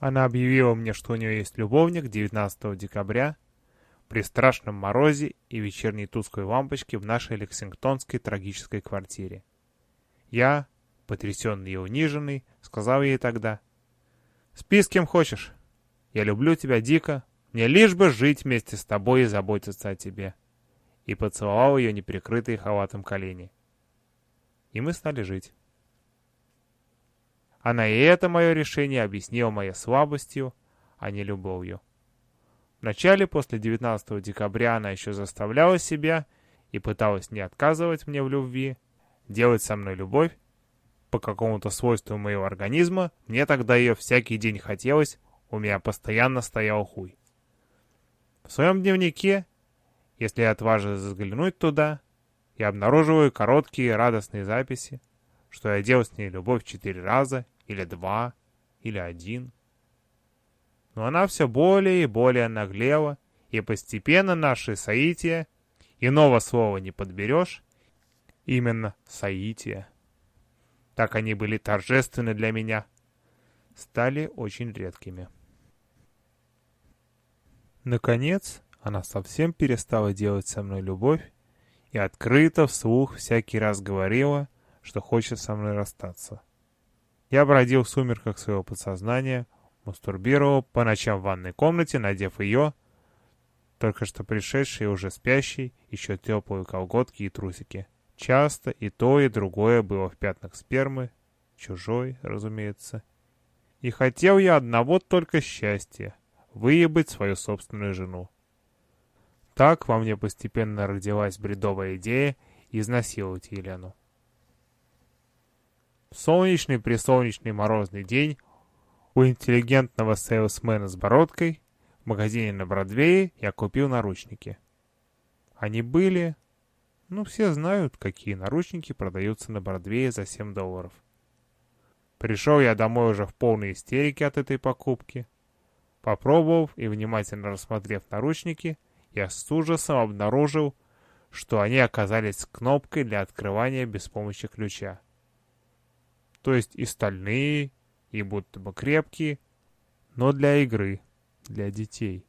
Она объявила мне, что у нее есть любовник 19 декабря при страшном морозе и вечерней тусклой лампочке в нашей лексингтонской трагической квартире. Я, потрясенный и униженный, сказал ей тогда, «Спи с кем хочешь. Я люблю тебя дико. Мне лишь бы жить вместе с тобой и заботиться о тебе». И поцеловал ее неприкрытые халатом колени. И мы стали жить. Она и это мое решение объяснила моей слабостью, а не любовью. Вначале, после 19 декабря, она еще заставляла себя и пыталась не отказывать мне в любви, делать со мной любовь. По какому-то свойству моего организма мне тогда ее всякий день хотелось, у меня постоянно стоял хуй. В своем дневнике, если я отважусь взглянуть туда, я обнаруживаю короткие радостные записи, что я делал с ней любовь четыре раза, или два, или один. Но она все более и более наглела, и постепенно наши соития, иного слова не подберешь, именно соития, так они были торжественны для меня, стали очень редкими. Наконец, она совсем перестала делать со мной любовь и открыто вслух всякий раз говорила, что хочет со мной расстаться. Я бродил в сумерках своего подсознания, мастурбировал по ночам в ванной комнате, надев ее, только что пришедшие уже спящий, еще теплые колготки и трусики. Часто и то, и другое было в пятнах спермы, чужой, разумеется. И хотел я одного только счастья — выебать свою собственную жену. Так во мне постепенно родилась бредовая идея изнасиловать Елену. В солнечный-присолнечный морозный день у интеллигентного сейлсмена с бородкой в магазине на Бродвее я купил наручники. Они были... Ну, все знают, какие наручники продаются на Бродвее за 7 долларов. Пришел я домой уже в полной истерике от этой покупки. Попробовав и внимательно рассмотрев наручники, я с ужасом обнаружил, что они оказались кнопкой для открывания без помощи ключа то есть и стальные, и будто бы крепкие, но для игры, для детей.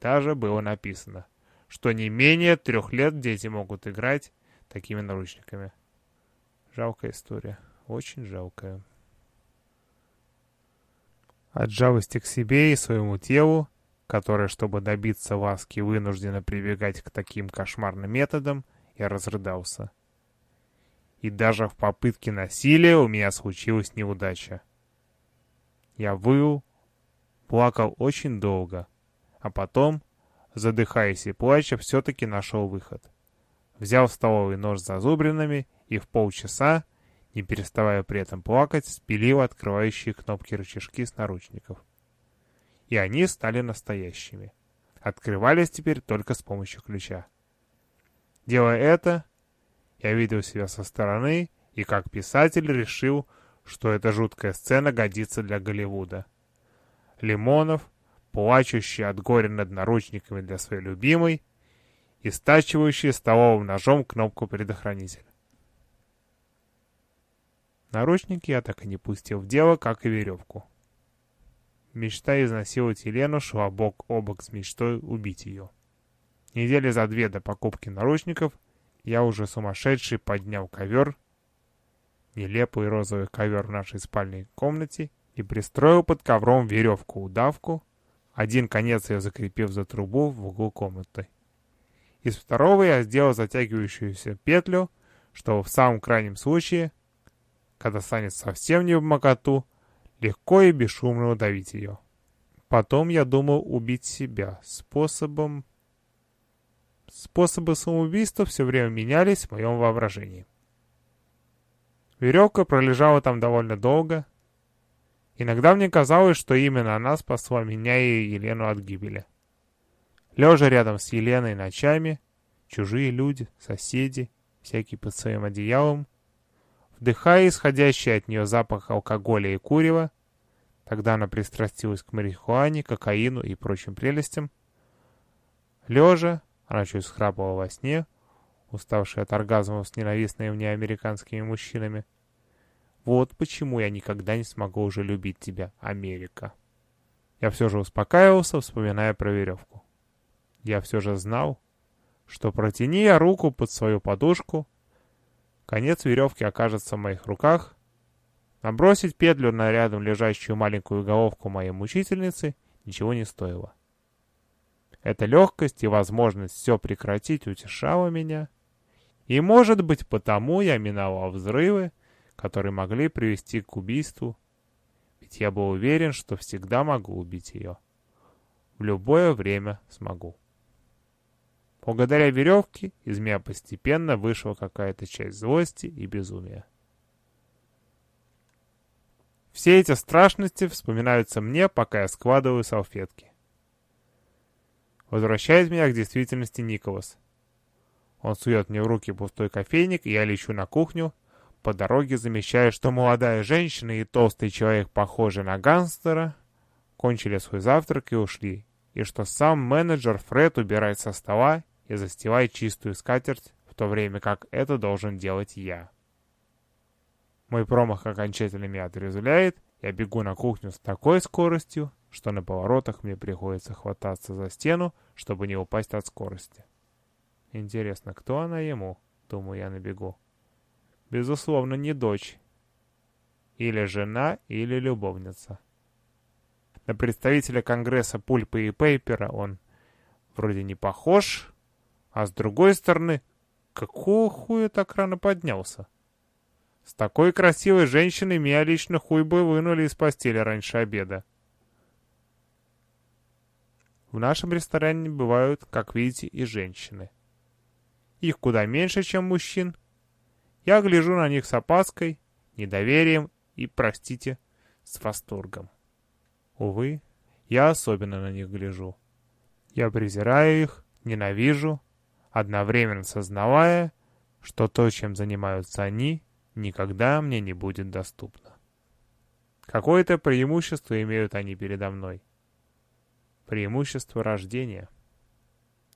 Даже было написано, что не менее трех лет дети могут играть такими наручниками. Жалкая история, очень жалкая. От жалости к себе и своему телу, которое, чтобы добиться ласки, вынуждено прибегать к таким кошмарным методам, я разрыдался и даже в попытке насилия у меня случилась неудача. Я выл, плакал очень долго, а потом, задыхаясь и плача, все-таки нашел выход. Взял столовый нож с зазубринами и в полчаса, не переставая при этом плакать, спилил открывающие кнопки рычажки с наручников. И они стали настоящими. Открывались теперь только с помощью ключа. Делая это, я видел себя со стороны и как писатель решил, что эта жуткая сцена годится для Голливуда. Лимонов, плачущий от горя над наручниками для своей любимой, и стачивающий столовым ножом кнопку предохранителя. Наручники я так и не пустил в дело, как и веревку. Мечта изнасиловать Елену шла бок о бок с мечтой убить ее. Недели за две до покупки наручников я уже сумасшедший поднял ковер, нелепый розовый ковер в нашей спальной комнате, и пристроил под ковром веревку-удавку, один конец ее закрепив за трубу в углу комнаты. Из второго я сделал затягивающуюся петлю, чтобы в самом крайнем случае, когда станет совсем не в моготу, легко и бесшумно удавить ее. Потом я думал убить себя способом Способы самоубийства все время менялись в моем воображении. Веревка пролежала там довольно долго. Иногда мне казалось, что именно она спасла меня и Елену от гибели. Лежа рядом с Еленой ночами, чужие люди, соседи, всякие под своим одеялом, вдыхая исходящий от нее запах алкоголя и курева, тогда она пристрастилась к марихуане, кокаину и прочим прелестям, лежа, она чуть схрапывала во сне, уставшая от оргазмов с ненавистными мне американскими мужчинами. Вот почему я никогда не смогу уже любить тебя, Америка. Я все же успокаивался, вспоминая про веревку. Я все же знал, что протяни я руку под свою подушку, конец веревки окажется в моих руках, набросить петлю на рядом лежащую маленькую головку моей мучительницы ничего не стоило. Эта легкость и возможность все прекратить утешала меня, и, может быть, потому я миновал взрывы, которые могли привести к убийству, ведь я был уверен, что всегда могу убить ее. В любое время смогу. Благодаря веревке из меня постепенно вышла какая-то часть злости и безумия. Все эти страшности вспоминаются мне, пока я складываю салфетки. Возвращает меня к действительности Николас. Он сует мне в руки пустой кофейник, и я лечу на кухню, по дороге замечая, что молодая женщина и толстый человек, похожий на гангстера, кончили свой завтрак и ушли, и что сам менеджер Фред убирает со стола и застилает чистую скатерть, в то время как это должен делать я. Мой промах окончательно меня отрезвляет, я бегу на кухню с такой скоростью, что на поворотах мне приходится хвататься за стену, чтобы не упасть от скорости. Интересно, кто она ему? Думаю я на бегу. Безусловно, не дочь. Или жена, или любовница. На представителя Конгресса Пульпа и Пейпера он вроде не похож, а с другой стороны, какого хуя так рано поднялся? С такой красивой женщиной меня лично хуй бы вынули из постели раньше обеда. В нашем ресторане бывают, как видите, и женщины. Их куда меньше, чем мужчин. Я гляжу на них с опаской, недоверием и, простите, с восторгом. Увы, я особенно на них гляжу. Я презираю их, ненавижу, одновременно сознавая, что то, чем занимаются они, никогда мне не будет доступно. Какое-то преимущество имеют они передо мной. Преимущество рождения.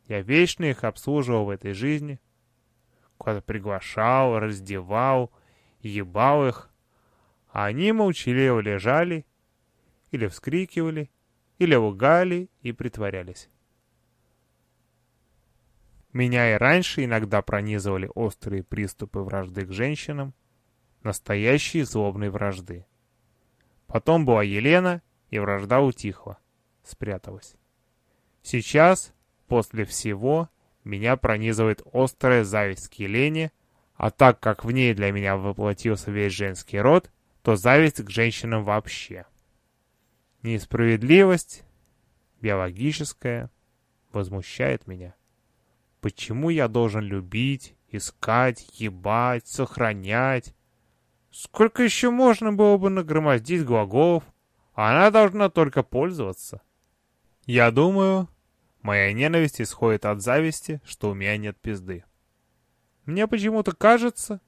Я вечно их обслуживал в этой жизни. Куда-то приглашал, раздевал, ебал их. А они молчаливо лежали, или вскрикивали, или лгали и притворялись. Меня и раньше иногда пронизывали острые приступы вражды к женщинам, настоящие злобные вражды. Потом была Елена, и вражда утихла, спряталась. Сейчас После всего меня пронизывает острая зависть к Елене, а так как в ней для меня воплотился весь женский род, то зависть к женщинам вообще. Несправедливость, биологическая, возмущает меня. Почему я должен любить, искать, ебать, сохранять? Сколько еще можно было бы нагромоздить глаголов, она должна только пользоваться? Я думаю, Моя ненависть исходит от зависти, что у меня нет пизды. Мне почему-то кажется,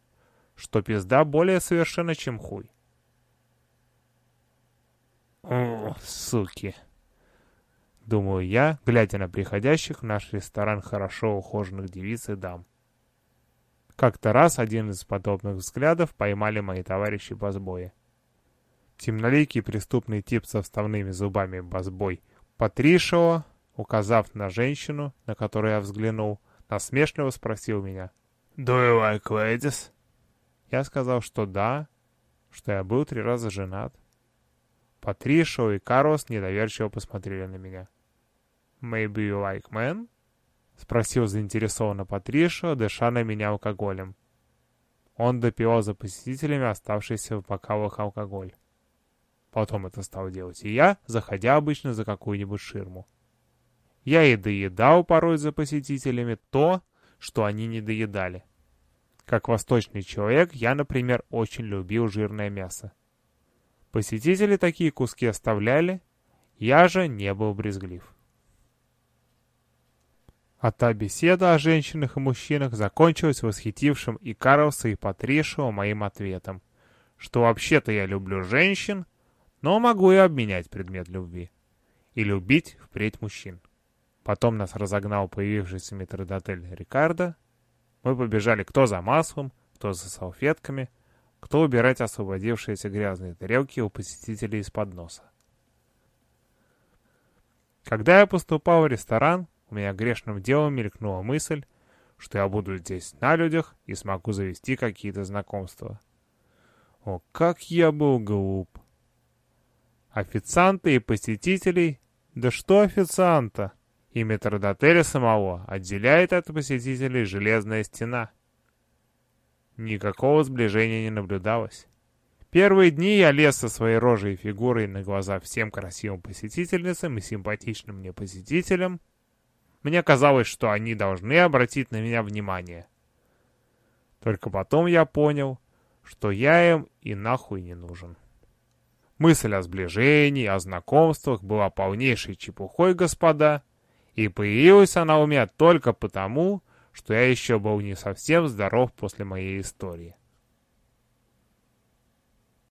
что пизда более совершенна, чем хуй. О, суки. Думаю я, глядя на приходящих в наш ресторан хорошо ухоженных девиц и дам. Как-то раз один из подобных взглядов поймали мои товарищи Базбоя. Темноликий преступный тип со вставными зубами Базбой Патришева указав на женщину, на которую я взглянул, насмешливо спросил меня. «Do you like ladies?» Я сказал, что да, что я был три раза женат. Патришо и Карлос недоверчиво посмотрели на меня. «Maybe you like men?» — спросил заинтересованно Патришо, дыша на меня алкоголем. Он допивал за посетителями оставшийся в бокалах алкоголь. Потом это стал делать и я, заходя обычно за какую-нибудь ширму. Я и доедал порой за посетителями то, что они не доедали. Как восточный человек, я, например, очень любил жирное мясо. Посетители такие куски оставляли, я же не был брезглив. А та беседа о женщинах и мужчинах закончилась восхитившим и Карлса, и Патришева моим ответом, что вообще-то я люблю женщин, но могу и обменять предмет любви. И любить впредь мужчин. Потом нас разогнал появившийся метродотель Рикардо. Мы побежали кто за маслом, кто за салфетками. кто убирать освободившиеся грязные тарелки у посетителей из-под носа. Когда я поступал в ресторан, у меня грешным делом мелькнула мысль, что я буду здесь на людях и смогу завести какие-то знакомства. О, как я был глуп! Официанты и посетителей? Да что официанта? И метродотеля самого отделяет от посетителей железная стена. Никакого сближения не наблюдалось. Первые дни я лез со своей рожей и фигурой на глаза всем красивым посетительницам и симпатичным мне посетителям. Мне казалось, что они должны обратить на меня внимание. Только потом я понял, что я им и нахуй не нужен. Мысль о сближении, о знакомствах была полнейшей чепухой, господа, и появилась она у меня только потому, что я еще был не совсем здоров после моей истории.